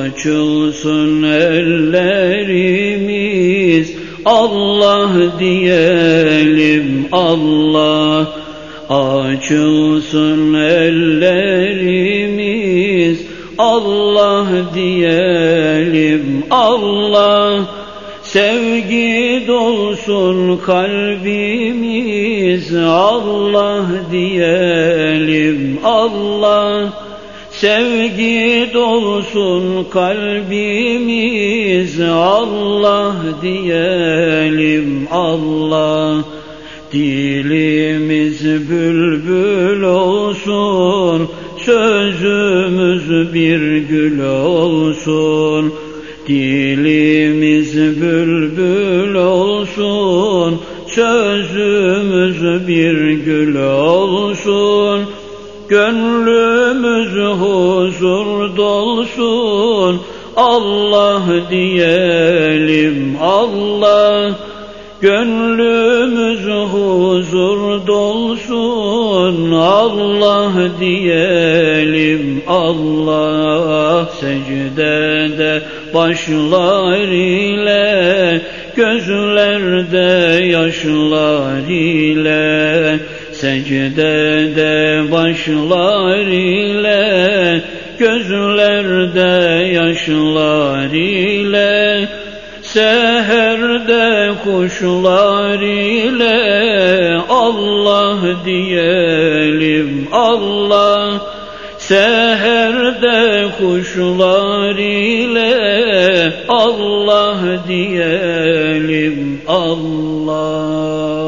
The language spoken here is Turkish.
Açılsın ellerimiz. Allah diyelim Allah. Açılsın ellerimiz. Allah diyelim Allah. Sevgi dolsun kalbimiz. Allah diyelim Allah Sevgi dolsun kalbimiz Allah diyelim Allah. Dilimiz bülbül olsun Sözümüz bir gül olsun. Dilimiz bülbül olsun Sözümüz bir gül olsun Gönlümüz huzur dolsun. Allah diyelim Allah. Gönlümüz huzur dolsun. Allah diyelim Allah. Secdede başlar ile gözlerde yaşlar ile secdede başlar ile gözlerde yaşlar ile Seherde kuşlar ile Allah diyelim Allah Seherde kuşlar ile Allah diyelim Allah